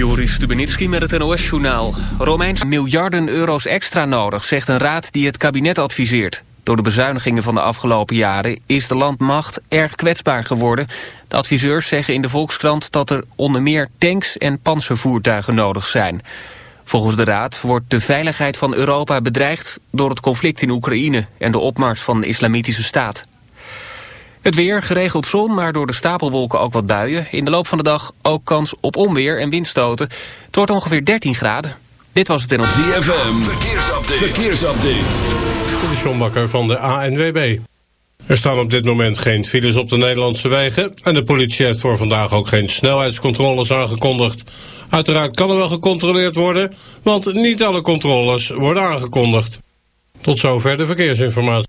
Joris Stubenitski met het NOS-journaal. Romeins miljarden euro's extra nodig, zegt een raad die het kabinet adviseert. Door de bezuinigingen van de afgelopen jaren is de landmacht erg kwetsbaar geworden. De adviseurs zeggen in de Volkskrant dat er onder meer tanks en panzervoertuigen nodig zijn. Volgens de raad wordt de veiligheid van Europa bedreigd door het conflict in Oekraïne en de opmars van de islamitische staat. Het weer, geregeld zon, maar door de stapelwolken ook wat buien. In de loop van de dag ook kans op onweer en windstoten. Het wordt ongeveer 13 graden. Dit was het in ons... ZFM, verkeersupdate. verkeersupdate. De Sjombakker van de ANWB. Er staan op dit moment geen files op de Nederlandse wegen... en de politie heeft voor vandaag ook geen snelheidscontroles aangekondigd. Uiteraard kan er wel gecontroleerd worden... want niet alle controles worden aangekondigd. Tot zover de verkeersinformatie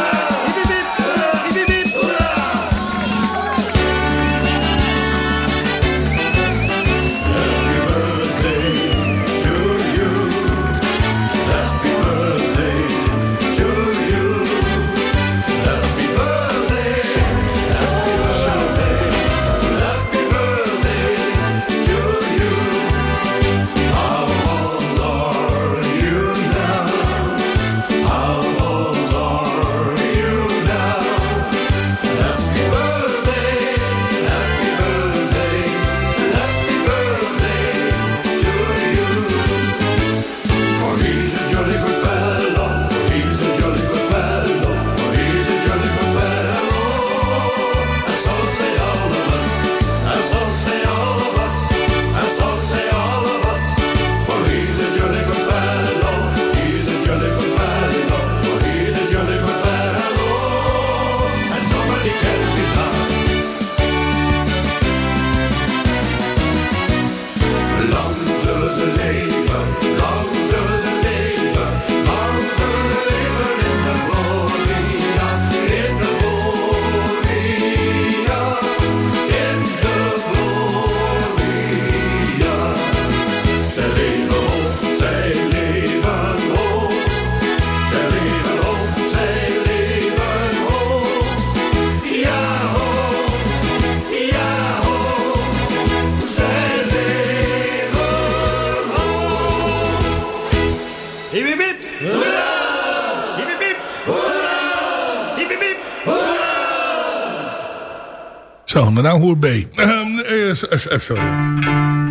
nou hoor B. Uh, sorry.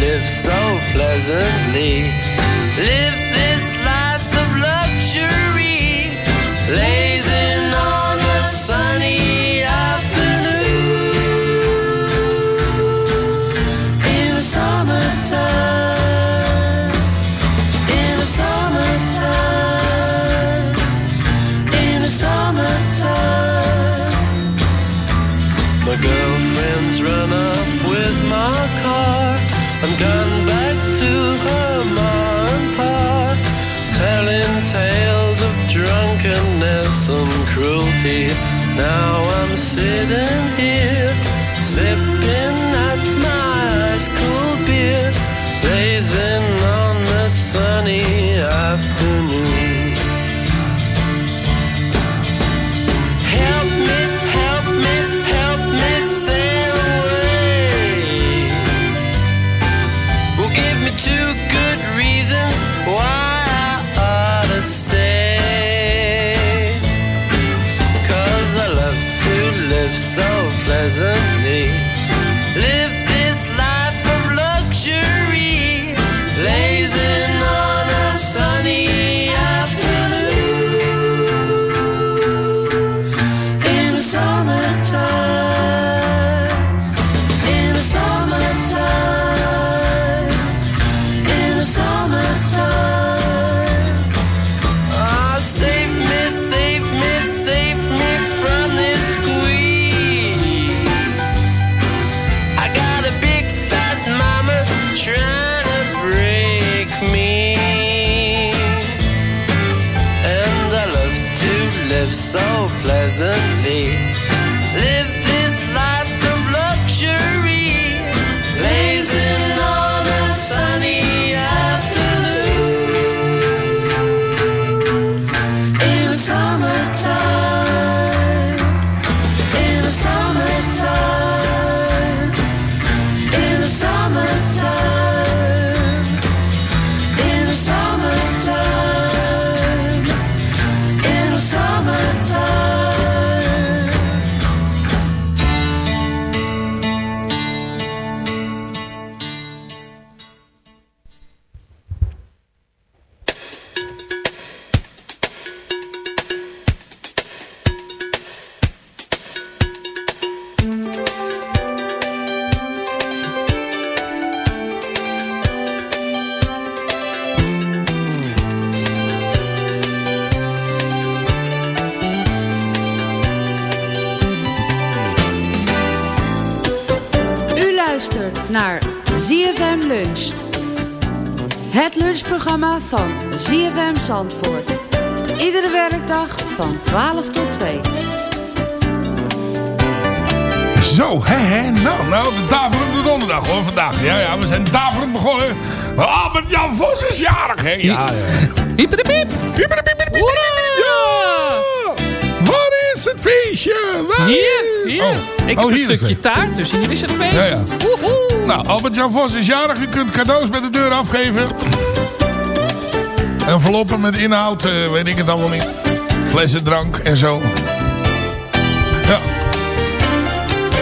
Live so pleasantly. Live 人。Zandvoort. Iedere werkdag van 12 tot 2. Zo, hè, hè. Nou, nou, de daverende donderdag hoor, vandaag. Ja, ja, we zijn daverend begonnen. Albert-Jan Vos is jarig, hè. Ja, ja. Ja! Waar is het feestje? Waar Hier, hier. Oh. Ik Oh, heb een hier is stukje het. taart, dus hier is het feest. Ja, ja. Woehoe. Nou, Albert-Jan Vos is jarig. U kunt cadeaus bij de deur afgeven. Enveloppen met inhoud, eh, weet ik het allemaal niet. Flessen drank en zo. Ja.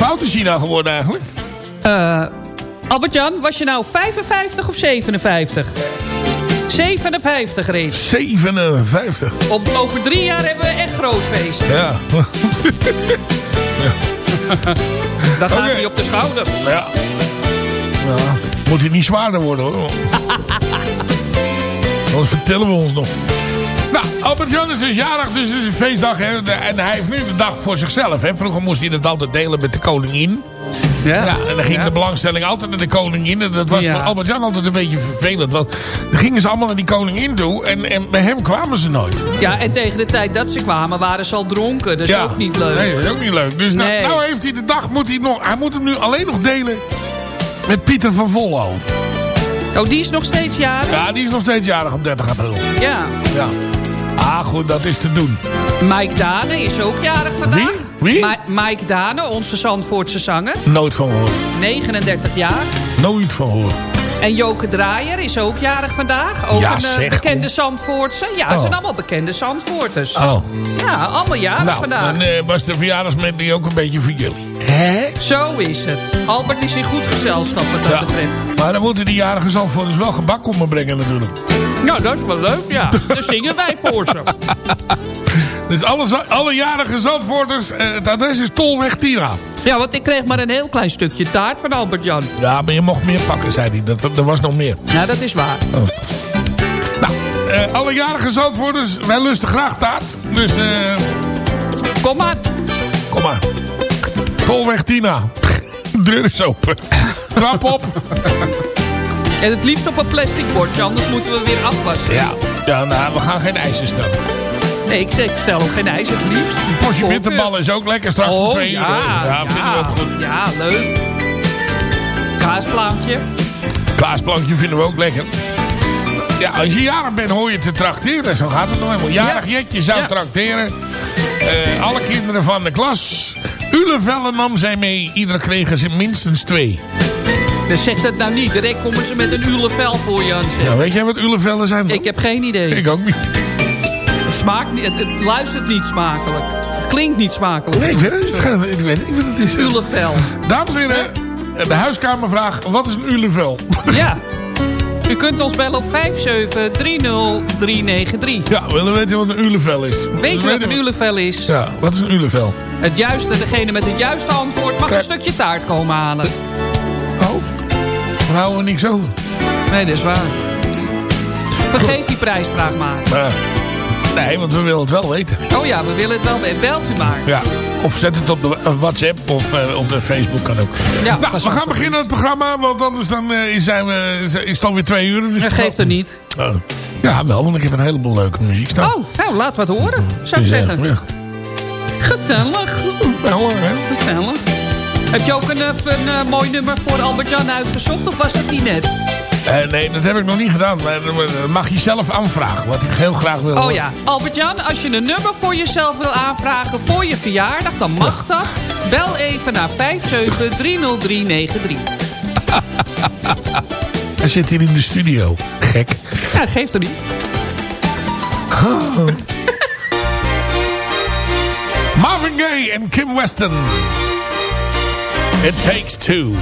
Oud is nou geworden eigenlijk? Eh, Albert-Jan, was je nou 55 of 57? 57 reeds. 57. Op, over drie jaar hebben we echt groot feest. Ja. Dan gaat Oké. hij op de schouder. ja. ja. Moet hij niet zwaarder worden hoor. Anders vertellen we ons nog. Nou, Albert-Jan is dus jarig, dus het is een feestdag. Hè? En hij heeft nu de dag voor zichzelf. Hè? Vroeger moest hij dat altijd delen met de koningin. Ja, en dan ging de belangstelling altijd naar de koningin. En dat was Ja. voor Albert-Jan altijd een beetje vervelend. Want dan gingen ze allemaal naar die koningin toe. En, en bij hem kwamen ze nooit. Ja, en tegen de tijd dat ze kwamen waren ze al dronken. Dat is ook niet leuk. Nee, dat is ook niet leuk. Dus nou, Nee. nou heeft hij de dag, moet hij, nog, hij moet hem nu alleen nog delen Met Pieter van Vollo. Oh, die is nog steeds jarig? Ja, die is nog steeds jarig op 30 april. Ja. Ja. Ah, goed, dat is te doen. Mike Dane is ook jarig vandaag. Wie? Wie? Ma- Mike Dane, onze Zandvoortse zanger. Nooit van gehoord. 39 jaar. Nooit van gehoord. En Joke Draaier is ook jarig vandaag. Ook Ja, een eh, zeg, bekende. Zandvoortse. Ja, het Oh. zijn allemaal bekende Zandvoorters. Oh. Ja, allemaal jarig Nou, vandaag. dan eh, was de verjaardagsmedley ook een beetje voor jullie. Hè? Zo is het. Albert is in goed gezelschap wat dat Ja. betreft. Maar dan moeten die jarige Zandvoorters wel gebak komen brengen natuurlijk. Nou, dat is wel leuk, ja. Dan zingen wij voor ze. Dus alle, alle jarige Zandvoorters, eh, het adres is Tolweg Tira. Ja, want ik kreeg maar een heel klein stukje taart van Albert-Jan. Ja, maar je mocht meer pakken, zei hij. Dat, dat, er was nog meer. Nou, dat is waar. Oh. Nou, eh, alle jarige Zandvoorters, wij lusten graag taart. Dus, eh, Kom maar. kom maar. Tolweg Tina. Deur is open. Trap op. En het liefst op een plastic bordje, anders moeten we weer afwassen. Ja. Ja, nou, we gaan geen ijzer stellen. Nee, ik zeg, ik stel ook geen ijs, het liefst. Een portie bitterballen is ook lekker straks om Oh, twee uur. ja, ja, vinden we ook goed. Ja, leuk. Kaasplaatje. Klaasplankje vinden we ook lekker. Ja, als je jarig bent hoor je te trakteren. Zo gaat het nog helemaal. Jarig Jetje zou Ja. trakteren. Eh, alle kinderen van de klas. Ulevellen nam zij mee. Ieder kregen ze minstens twee. Dus zeg dat nou niet. Direct komen ze met een ulevel voor je aan. Ja, weet jij wat ulevellen zijn? Ik heb geen idee. Ik ook niet. Het, smaakt niet, het, het luistert niet smakelijk. Het klinkt niet smakelijk. Nee, ik weet het niet. Ik weet niet wat het is. Ulevel. Dames en heren, de huiskamervraag. Wat is een ulevel? Ja. U kunt ons bellen op 5730393. Ja, we willen weten wat een ulevel is. Weet je wat een ulevel is? Ja, wat is een ulevel? Het juiste, degene met het juiste antwoord mag Kijk. een stukje taart komen halen. Oh, daar houden we niks over. Nee, dat is waar. Vergeet die prijsvraag maar. Maar, nee, want we willen het wel weten. Oh ja, we willen het wel weten. Belt u maar. Ja, of zet het op de eh, WhatsApp of eh, op de Facebook kan ook. Ja, nou, we gaan beginnen het programma, want anders dan, eh, zijn we, is het alweer twee uur. Dus Dat geeft er niet. Oh. Ja, wel, want ik heb een heleboel leuke muziek staan. Oh, nou, laat wat horen, zou ik zeggen. ja. Gezellig. Wel, hè? Gezellig. Heb je ook een, een, mooi nummer voor Albert-Jan uitgezocht of was dat die net? Eh, nee, dat heb ik nog niet gedaan. Maar dat mag je zelf aanvragen, wat ik heel graag wil Oh horen. ja, Albert-Jan, als je een nummer voor jezelf wil aanvragen voor je verjaardag, dan mag dat. Bel even naar 5730393. Hij zit hier in de studio. Gek. Ja, geeft er niet. Marvin Gaye en Kim Weston. It takes two.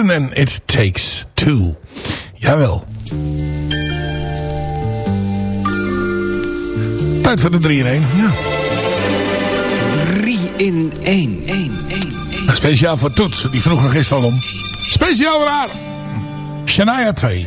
Clapton en It Takes Two. Jawel. Tijd voor de 3 in 1. Ja. 3 in 1. 1, 1, 1. Speciaal voor Toet, die vroeg er gisteren om. Speciaal voor haar. Shania 2.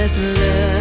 this love.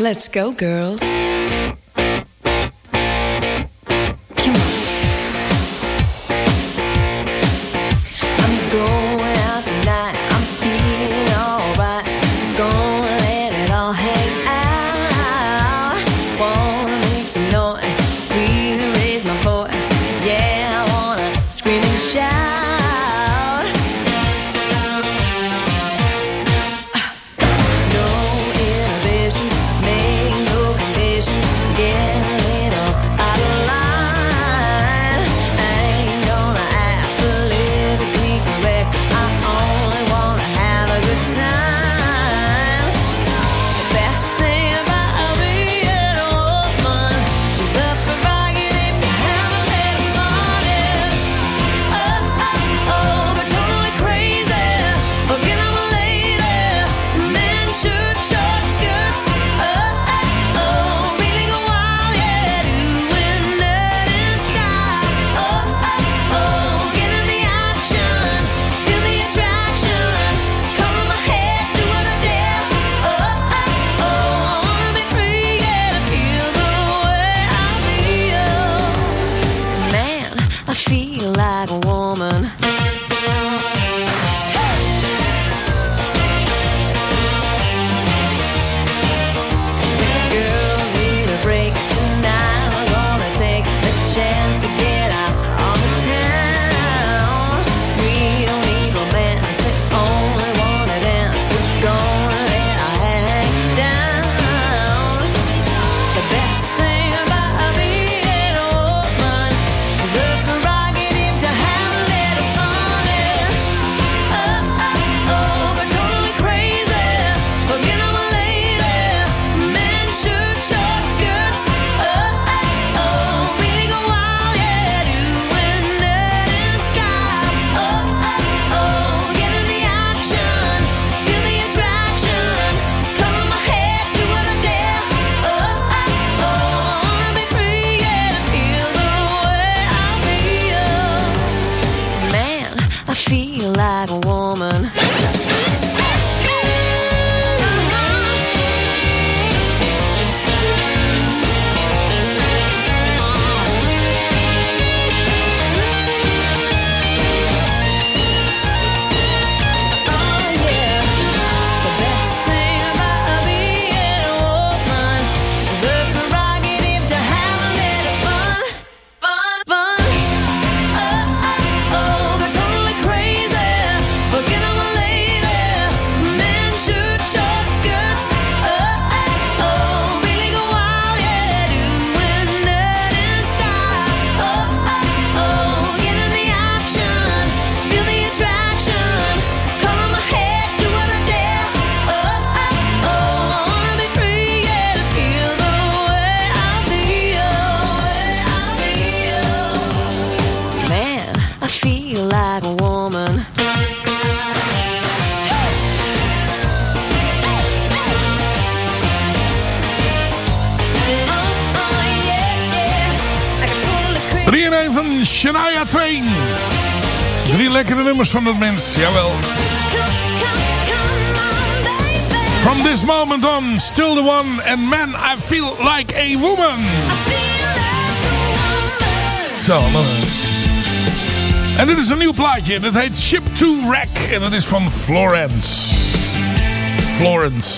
Let's go, girls. 3 in 1 van Shania Twain. Drie lekkere nummers van dat mens, jawel. From this moment on, still the one. And man, I feel like a woman. Zo, nog En dit is een nieuw plaatje. Dat heet Ship to Wreck. En dat is van Florence. Florence.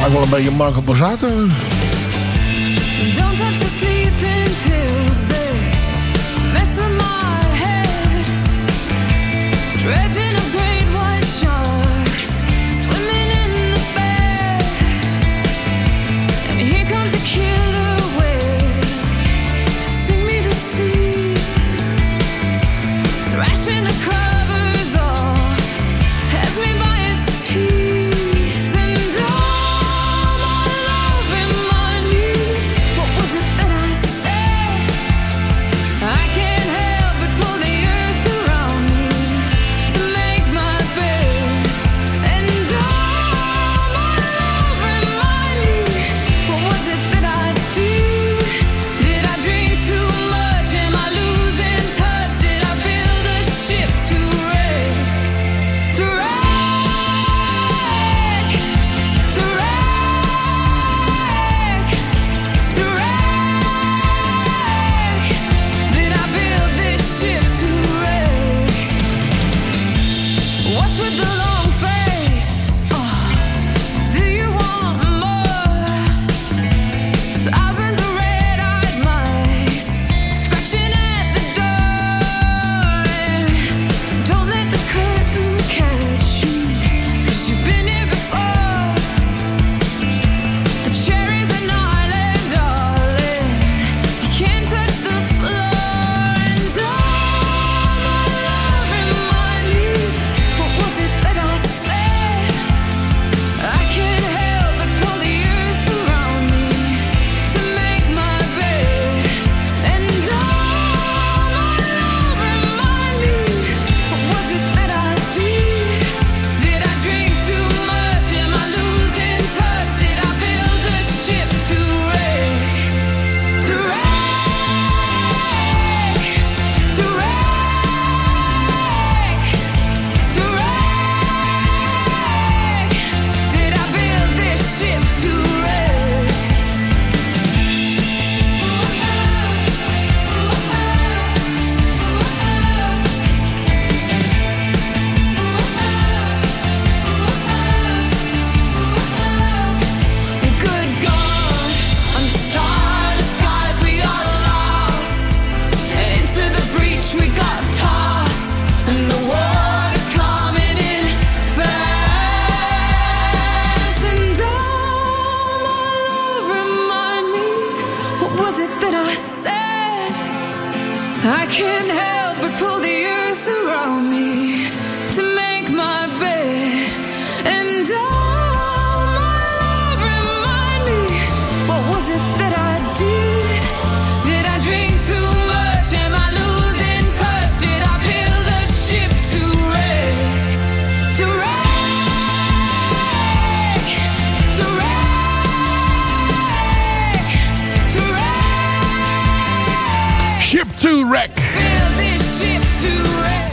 Maakt wel een beetje Marco Borsato. Don't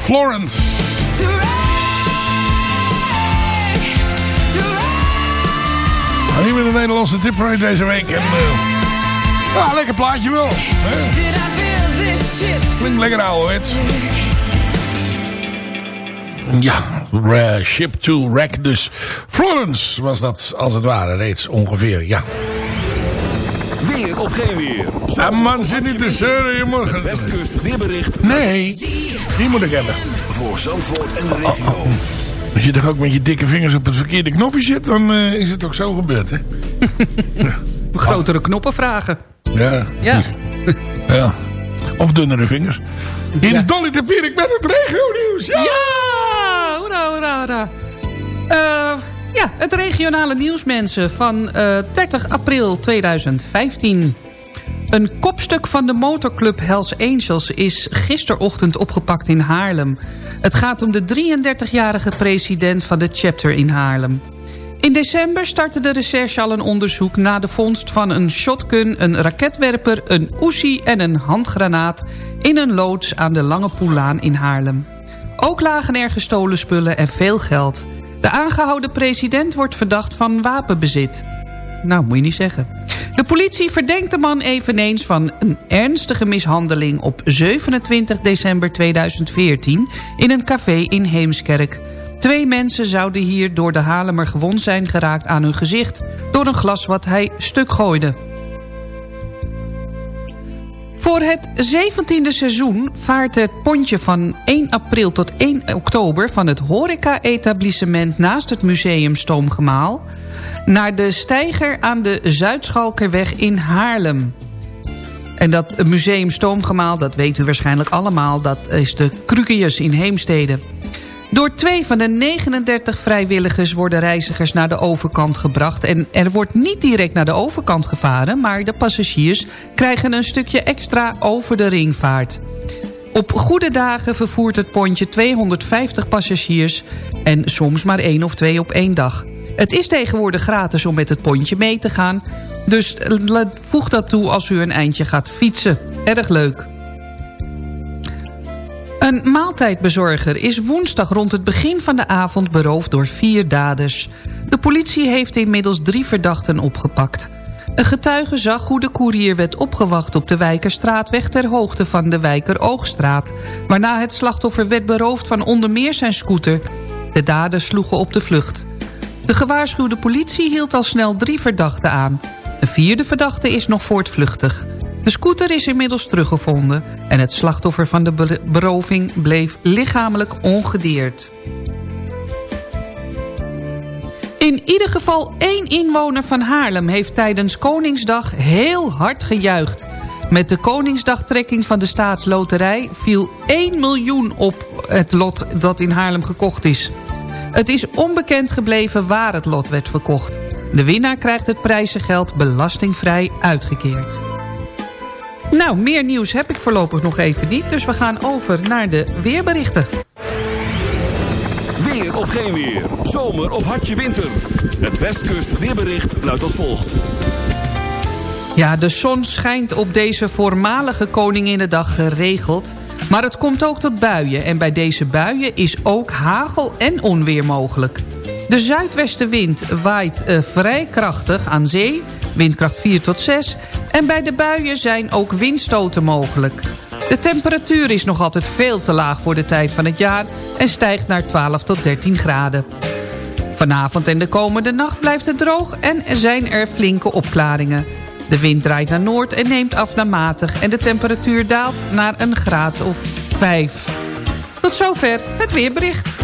Florence. To met een Nederlandse tipparade deze week. En, eh, ja, lekker plaatje wel. Klinkt lekker ouderwets. Ja, eh, Ship to Wreck. Dus Florence was dat als het ware reeds ongeveer. Ja. Weer of geen weer. Ja, man, zit niet te zeuren, je morgen. Westkust weerbericht Nee, die moet ik hebben. voor Zandvoort en de regio. Als je toch ook met je dikke vingers op het verkeerde knopje zit, dan eh, is het ook zo gebeurd, hè? Grotere knoppen vragen. Ja. Ja. ja. Of dunnere vingers. Hier is Dolly de Pierik met het regio-nieuws. Ja! Ja, hoera, hoera, hoera. Eh, ja, het regionale nieuws, mensen, van eh 30 april 2015. Een kopstuk van de motorclub Hells Angels is gisterochtend opgepakt in Haarlem. Het gaat om de 33-jarige president van de chapter in Haarlem. In december startte de recherche al een onderzoek... na de vondst van een shotgun, een raketwerper, een Uzi en een handgranaat... in een loods aan de Lange Poelaan in Haarlem. Ook lagen er gestolen spullen en veel geld. De aangehouden president wordt verdacht van wapenbezit. Nou, moet je niet zeggen. De politie verdenkt de man eveneens van een ernstige mishandeling... op 27 december 2014 in een café in Heemskerk. Twee mensen zouden hier door de Halemer gewond zijn geraakt aan hun gezicht... door een glas wat hij stuk gooide. Voor het 17e seizoen vaart het pontje van 1 april tot 1 oktober... van het horeca-etablissement naast het museum Stoomgemaal... naar de steiger aan de Zuidschalkerweg in Haarlem. En dat museum Stoomgemaal, dat weet u waarschijnlijk allemaal... dat is de Krukius in Heemstede... Door twee van de 39 vrijwilligers worden reizigers naar de overkant gebracht. En er wordt niet direct naar de overkant gevaren... maar de passagiers krijgen een stukje extra over de ringvaart. Op goede dagen vervoert het pontje 250 passagiers... en soms maar één of twee op één dag. Het is tegenwoordig gratis om met het pontje mee te gaan... dus voeg dat toe als u een eindje gaat fietsen. Erg leuk. Een maaltijdbezorger is woensdag rond het begin van de avond beroofd door vier daders. De politie heeft inmiddels drie verdachten opgepakt. Een getuige zag hoe de koerier werd opgewacht op de Wijkerstraatweg ter hoogte van de Wijker-Oogstraat, waarna het slachtoffer werd beroofd van onder meer zijn scooter. De daders sloegen op de vlucht. De gewaarschuwde politie hield al snel drie verdachten aan. De vierde verdachte is nog voortvluchtig. De scooter is inmiddels teruggevonden en het slachtoffer van de beroving bleef lichamelijk ongedeerd. In ieder geval één inwoner van Haarlem heeft tijdens Koningsdag heel hard gejuicht. Met de Koningsdagtrekking van de staatsloterij viel 1 miljoen op het lot dat in Haarlem gekocht is. Het is onbekend gebleven waar het lot werd verkocht. De winnaar krijgt het prijzengeld belastingvrij uitgekeerd. Nou, meer nieuws heb ik voorlopig nog even niet. Dus we gaan over naar de weerberichten. Weer of geen weer. Zomer of hartje winter. Het Westkust weerbericht luidt als volgt. Ja, de zon schijnt op deze voormalige Koninginnedag geregeld. Maar het komt ook tot buien. En bij deze buien is ook hagel en onweer mogelijk. De zuidwestenwind waait uh, vrij krachtig aan zee windkracht 4 tot 6. En bij de buien zijn ook windstoten mogelijk. De temperatuur is nog altijd veel te laag voor de tijd van het jaar... en stijgt naar 12 tot 13 graden. Vanavond en de komende nacht blijft het droog en zijn er flinke opklaringen. De wind draait naar noord en neemt af naar matig... en de temperatuur daalt naar een graad of 5. Tot zover het weerbericht.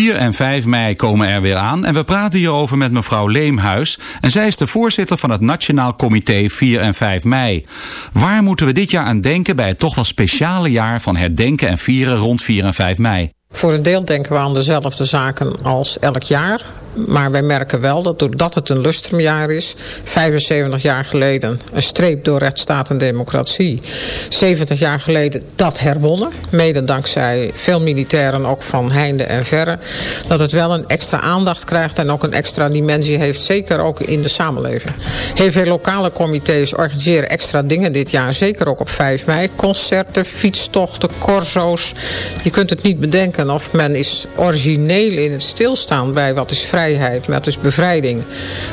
4 en 5 mei komen er weer aan en we praten hierover met mevrouw Leemhuis. En zij is de voorzitter van het Nationaal Comité 4 en 5 mei. Waar moeten we dit jaar aan denken bij het toch wel speciale jaar van herdenken en vieren rond 4 en 5 mei? Voor een deel denken we aan dezelfde zaken als elk jaar. Maar wij merken wel dat doordat het een lustrumjaar is... 75 jaar geleden een streep door rechtsstaat en democratie... 70 jaar geleden dat herwonnen. Mede dankzij veel militairen ook van heinde en verre. Dat het wel een extra aandacht krijgt en ook een extra dimensie heeft. Zeker ook in de samenleving. Heel veel lokale comité's organiseren extra dingen dit jaar. Zeker ook op 5 mei. Concerten, fietstochten, corso's. Je kunt het niet bedenken of men is origineel in het stilstaan bij wat is vrijheid vrijheid, maar het is bevrijding.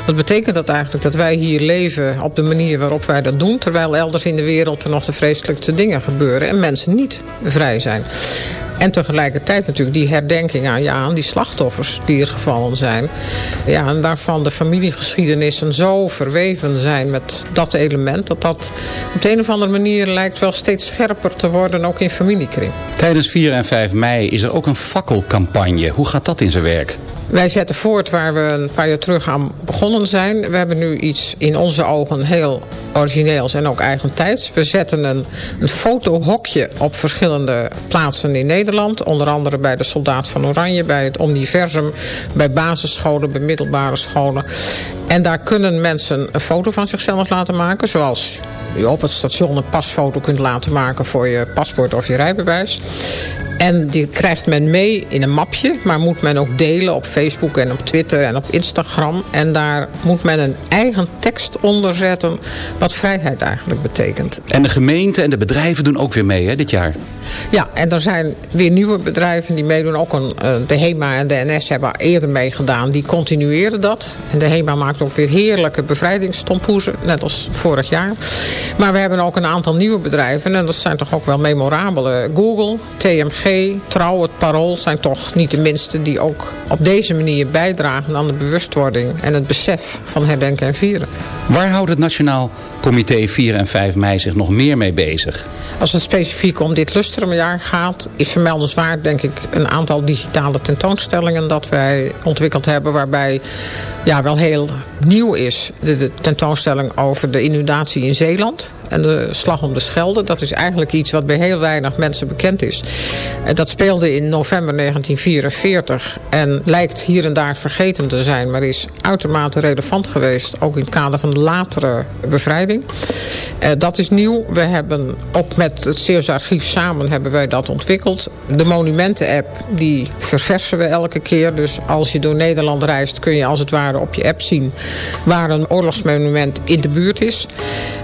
Wat betekent dat eigenlijk? Dat wij hier leven op de manier waarop wij dat doen... terwijl elders in de wereld er nog de vreselijkste dingen gebeuren... en mensen niet vrij zijn. En tegelijkertijd natuurlijk die herdenking aan, ja, aan die slachtoffers die er gevallen zijn. Ja, en waarvan de familiegeschiedenissen zo verweven zijn met dat element... dat dat op de een of andere manier lijkt wel steeds scherper te worden, ook in familiekring. Tijdens 4 en 5 mei is er ook een fakkelcampagne. Hoe gaat dat in zijn werk? Wij zetten voort waar we een paar jaar terug aan begonnen zijn. We hebben nu iets in onze ogen heel origineels en ook eigentijds. We zetten een, een fotohokje op verschillende plaatsen in Nederland Onder andere bij de Soldaat van Oranje, bij het Omniversum... bij basisscholen, bij middelbare scholen. En daar kunnen mensen een foto van zichzelf laten maken... zoals je op het station een pasfoto kunt laten maken... voor je paspoort of je rijbewijs. En die krijgt men mee in een mapje, maar moet men ook delen op Facebook en op Twitter en op Instagram. En daar moet men een eigen tekst onder zetten wat vrijheid eigenlijk betekent. En de gemeente en de bedrijven doen ook weer mee hè, dit jaar. Ja, en er zijn weer nieuwe bedrijven die meedoen. Ook een, eh, de HEMA en de NS hebben eerder meegedaan. Die continueren dat. En de HEMA maakt ook weer heerlijke bevrijdingstompoezen. Net als vorig jaar. Maar we hebben ook een aantal nieuwe bedrijven. En dat zijn toch ook wel memorabele. Google, TMG, Trouw, het Parool zijn toch niet de minste... die ook op deze manier bijdragen aan de bewustwording... en het besef van herdenken en vieren. Waar houdt het Nationaal Comité 4 en 5 mei zich nog meer mee bezig? Als het specifiek om dit lustrumjaar gaat... is vermeldenswaard, denk ik, een aantal digitale tentoonstellingen... dat wij ontwikkeld hebben, waarbij ja, wel heel nieuw is... de, tentoonstelling over de inundatie in Zeeland... en de slag om de Schelde. Dat is eigenlijk iets wat bij heel weinig mensen bekend is. En dat speelde in november 1944... en lijkt hier en daar vergeten te zijn... maar is uitermate relevant geweest... ook in het kader van de latere bevrijding. Eh, dat is nieuw. We hebben ook met het Zeeuws Archief samen hebben wij dat ontwikkeld. De monumenten-app, die verversen we elke keer. Dus als je door Nederland reist, kun je als het ware op je app zien... waar een oorlogsmonument in de buurt is.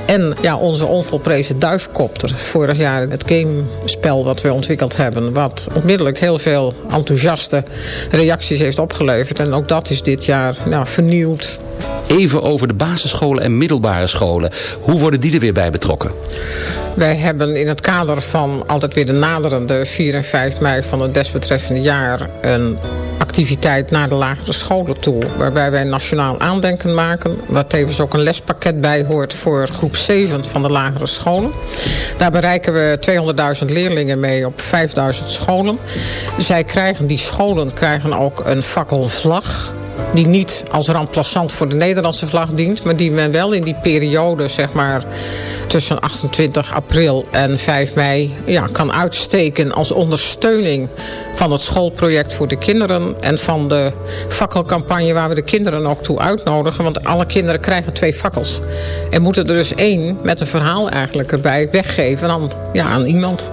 En ja, onze onvolprezen duifkopter. Vorig jaar het gamespel wat we ontwikkeld hebben. Wat onmiddellijk heel veel enthousiaste reacties heeft opgeleverd. En ook dat is dit jaar nou, vernieuwd. Even over de basisscholen en middelbare scholen. Hoe worden die er weer bij betrokken? Wij hebben in het kader van altijd weer de naderende 4 en 5 mei van het desbetreffende jaar... een activiteit naar de lagere scholen toe. Waarbij wij nationaal aandenken maken. Waar tevens ook een lespakket bij hoort voor groep 7 van de lagere scholen. Daar bereiken we 200.000 leerlingen mee op 5.000 scholen. Zij krijgen, die scholen krijgen ook een fakkelvlag die niet als remplaçant voor de Nederlandse vlag dient... maar die men wel in die periode, zeg maar tussen 28 april en 5 mei... Ja, kan uitsteken als ondersteuning van het schoolproject voor de kinderen... en van de fakkelcampagne waar we de kinderen ook toe uitnodigen. Want alle kinderen krijgen twee fakkels. En moeten er dus één met een verhaal eigenlijk erbij weggeven aan, ja, aan iemand...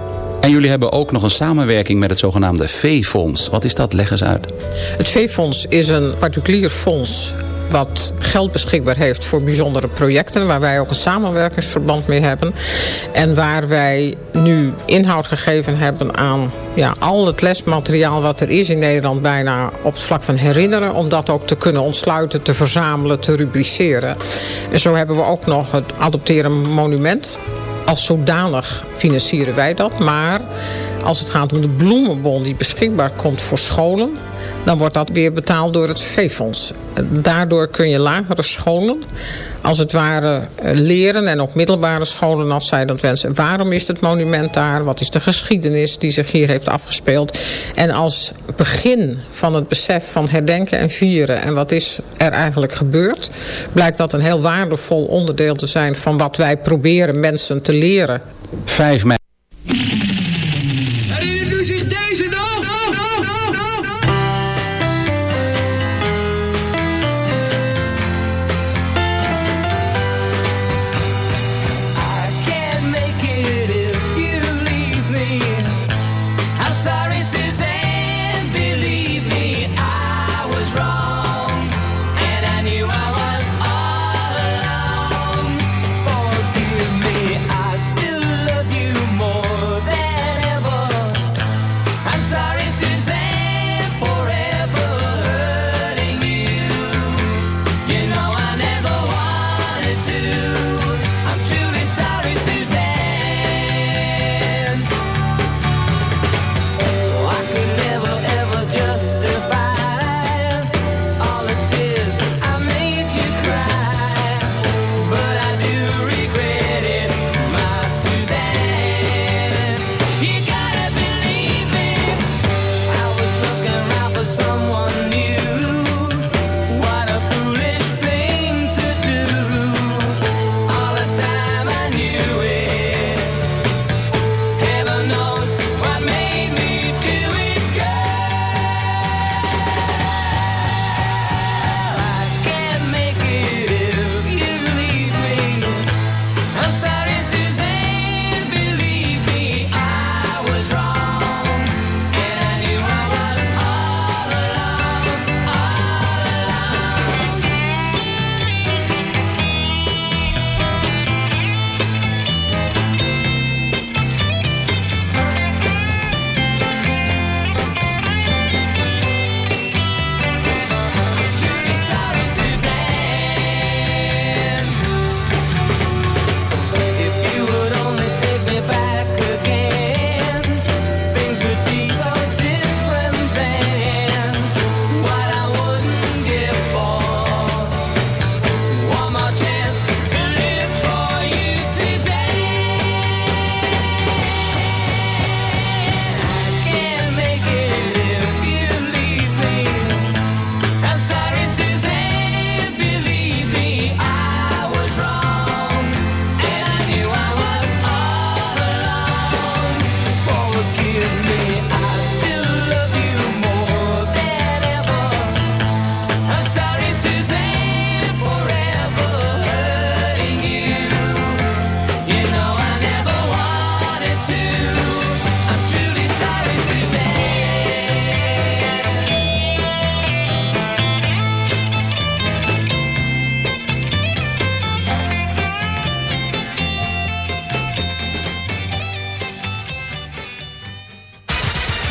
En jullie hebben ook nog een samenwerking met het zogenaamde V-fonds. Wat is dat? Leg eens uit. Het V-fonds is een particulier fonds wat geld beschikbaar heeft voor bijzondere projecten... waar wij ook een samenwerkingsverband mee hebben. En waar wij nu inhoud gegeven hebben aan ja, al het lesmateriaal wat er is in Nederland... bijna op het vlak van herinneren... om dat ook te kunnen ontsluiten, te verzamelen, te rubriceren. En zo hebben we ook nog het adopteren monument als zodanig financieren wij dat. Maar als het gaat om de bloemenbon die beschikbaar komt voor scholen... dan wordt dat weer betaald door het V-fonds. Daardoor kun je lagere scholen als het ware eh, leren en ook middelbare scholen als zij dat wensen. Waarom is het monument daar? Wat is de geschiedenis die zich hier heeft afgespeeld? En als begin van het besef van herdenken en vieren en wat is er eigenlijk gebeurd, blijkt dat een heel waardevol onderdeel te zijn van wat wij proberen mensen te leren. 5 mei.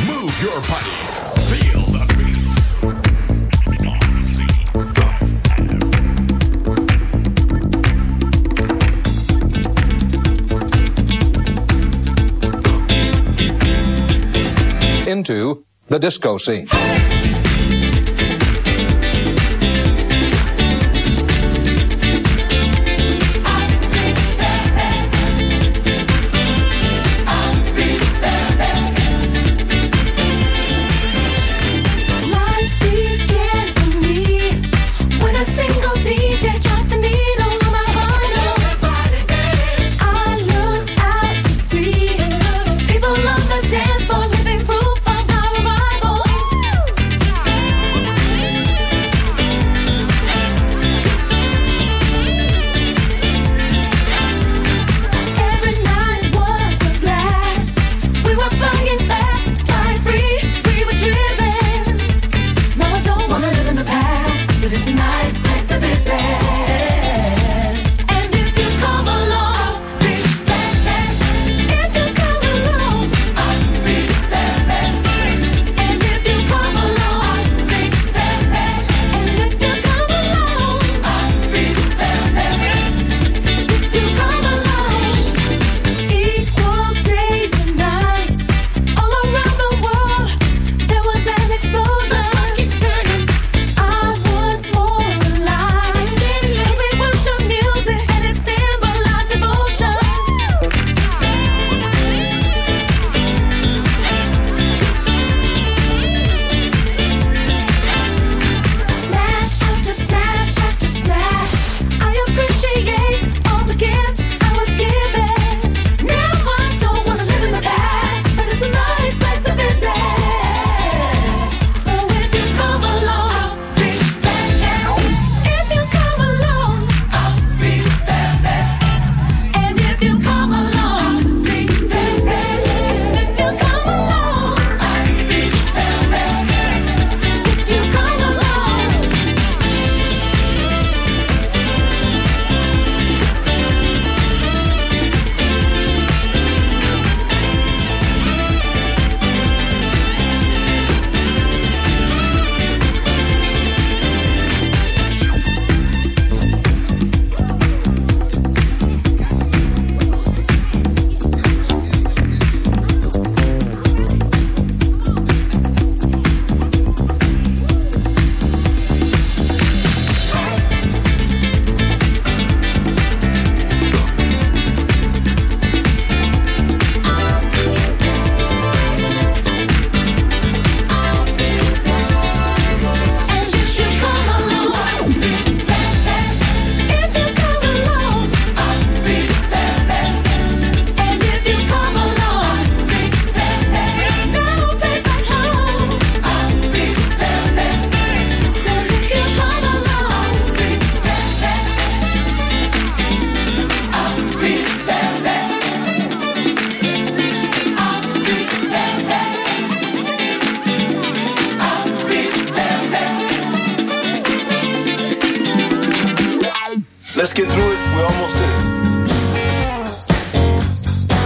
Move your body. Feel the beat. into the disco scene.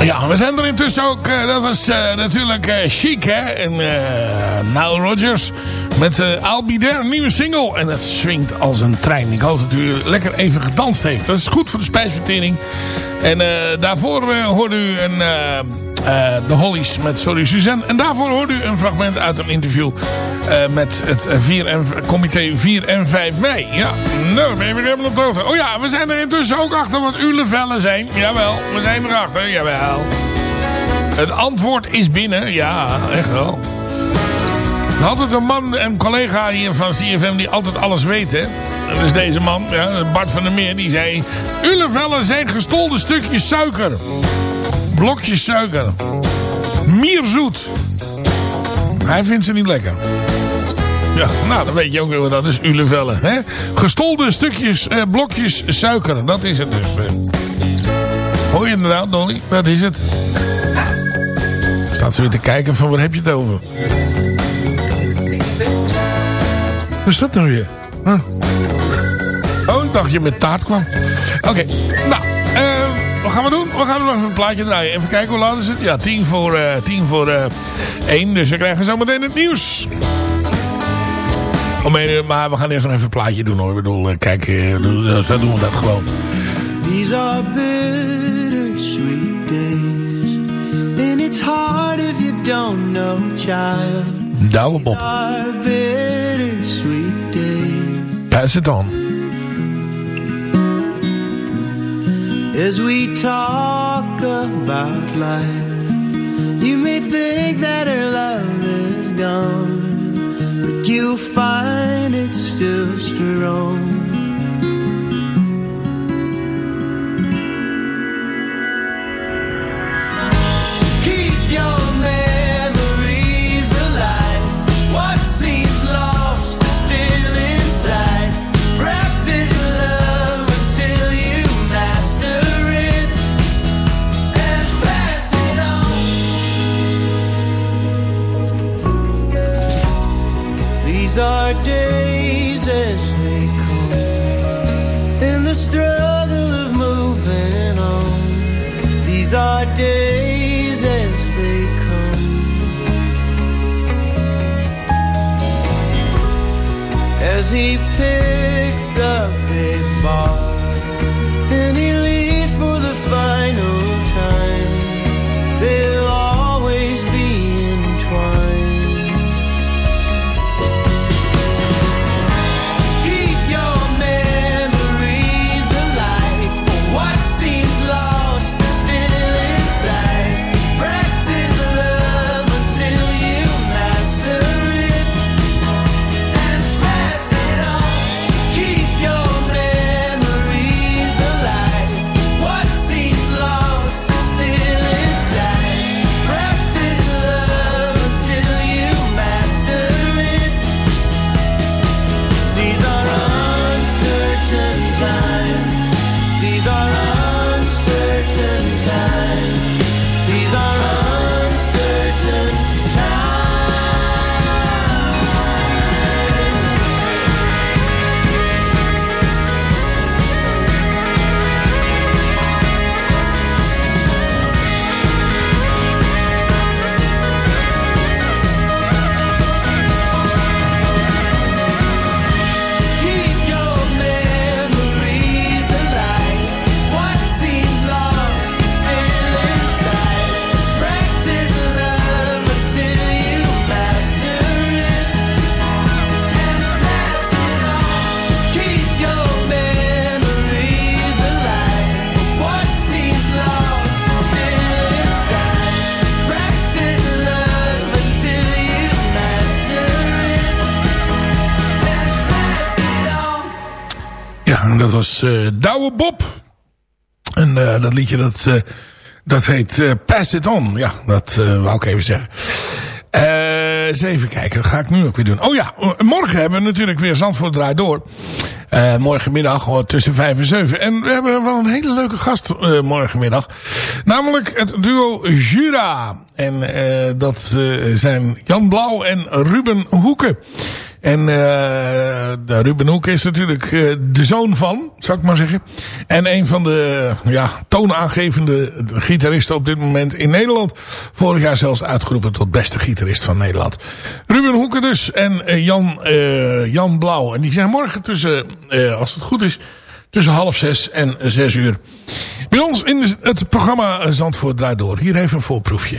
Ja, we zijn er intussen ook. eh, dat was eh, natuurlijk eh, chic, hè? En eh Nile Rodgers met I'll Be nieuwe single. En dat swingt als een trein. Ik hoop dat u lekker even gedanst heeft. Dat is goed voor de spijsvertering. En daarvoor hoorde u een, eh, eh, de Hollies met Sorry Suzanne. En daarvoor hoorde u een fragment uit een interview eh, met het eh, 4 en, comité 4 en 5 mei. Ja, nou, ben je weer helemaal op de hoogte. Oh ja, we zijn er intussen ook achter wat ulevellen zijn. Jawel, we zijn erachter, jawel. Het antwoord is binnen, ja, echt wel. We hadden een man, een collega hier van CFM die altijd alles weet, hè. Dat is deze man, ja, Bart van der Meer, die zei... Ulevellen zijn gestolde stukjes suiker. Blokjes suiker. Mierzoet. Hij vindt ze niet lekker. Ja, nou, dan weet je ook weer wat dat is, ulevellen. Hè? Gestolde stukjes, eh, blokjes suiker. Dat is het dus. eh. Hoor je inderdaad, Dolly? Dat is het. Staat weer te kijken van, waar heb je het over? Wat is dat nou weer? Huh? Oh, ik dacht je met taart kwam. Oké, nou, eh, wat gaan we doen? We gaan nog even een plaatje draaien. Even kijken, hoe laat is het? Ja, tien voor, eh tien voor één. Dus we krijgen zo meteen het nieuws. Om één maar we gaan eerst nog even een plaatje doen hoor. Ik bedoel, eh, kijk, zo doen we dat gewoon. These are bittersweet days, and it's hard if you don't know, child. Douwe Bob. Pass it on. As we talk about life, you may think that her love is gone, but you'll find it's still strong. Eh Douwe Bob. En eh, dat liedje dat, eh, dat heet Pass It On. Ja, dat wou ik even zeggen. Eens even kijken, wat ga ik nu ook weer doen? Oh ja, morgen hebben we natuurlijk weer Zandvoort draait door. Morgenmiddag tussen 5 en 7. En we hebben wel een hele leuke gast morgenmiddag. Namelijk het duo Jura. En dat zijn Jan Blauw en Ruben Hoeken. En uh, Ruben Hoek is natuurlijk uh, de zoon van, zou ik maar zeggen. En een van de ja, toonaangevende gitaristen op dit moment in Nederland. Vorig jaar zelfs uitgeroepen tot beste gitarist van Nederland. Ruben Hoeken dus en uh, Jan, Jan Blauw. En die zijn morgen tussen, als het goed is, tussen half zes en zes uur. Bij ons in het programma Zandvoort draait door. Hier even een voorproefje.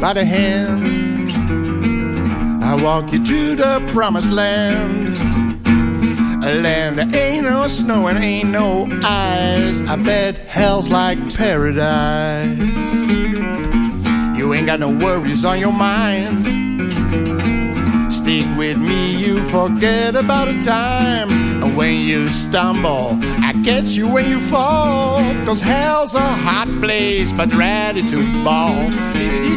By the hand. I walk you to the promised land. A land that ain't no snow and ain't no ice. I bet hell's like paradise. You ain't got no worries on your mind. Stick with me, you forget about the time. And when you stumble, I catch you when you fall. Cause hell's a hot place, but ready to ball.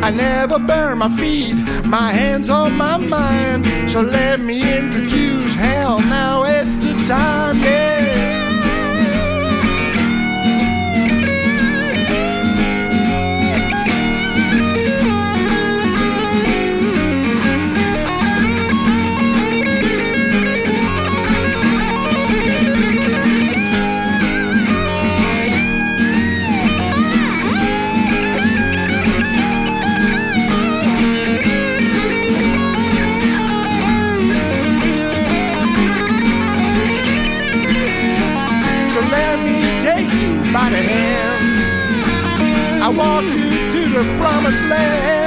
I never burn my feet, my hands on my mind. So let me introduce hell. Now it's the time, yeah. Walk you to the promised land,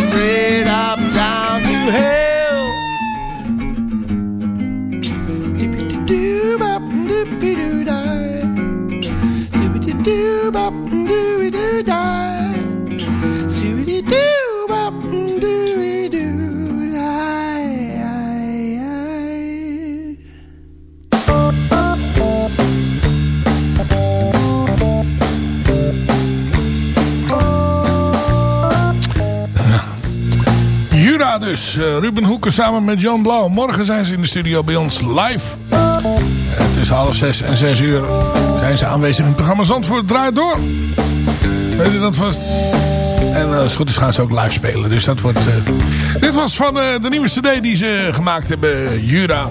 straight Ruben Hoeken samen met Jan Blauw. Morgen zijn ze in de studio bij ons live. Het is half zes en zes uur zijn ze aanwezig in het programma Zandvoort draait door. Weet je dat vast? En eh, als het goed is gaan ze ook live spelen. Dus dat wordt... eh, Dit was van eh, de nieuwe cd die ze gemaakt hebben. Jura.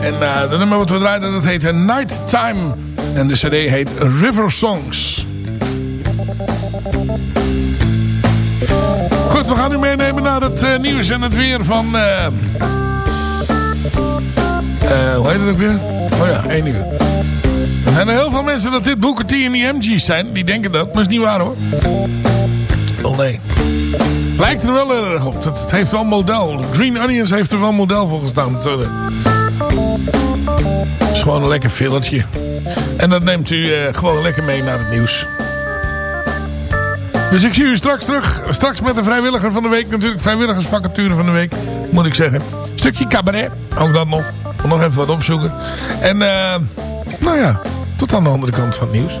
En eh de nummer wat we draaien dat heet eh, Night Time. En de cd heet River Songs. We gaan u meenemen naar het eh, nieuws en het weer van... eh eh, hoe heet het ook weer? Oh ja, 1 uur. Er zijn heel veel mensen dat dit Booker T en die MG's zijn. Die denken dat, maar is niet waar hoor. Oh nee. Lijkt er wel erg op. Het, heeft wel model. Green Onions heeft er wel model voor gestaan. Het is gewoon een lekker fillertje. En dat neemt u gewoon lekker mee naar het nieuws. Dus ik zie u straks terug. Straks met de vrijwilliger van de week. Natuurlijk vrijwilligersvacature van de week. Moet ik zeggen. Stukje cabaret. Ook dat nog. Nog even wat opzoeken. En eh, nou ja. Tot aan de andere kant van het nieuws.